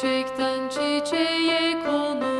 Çiçekten çiçeğe konu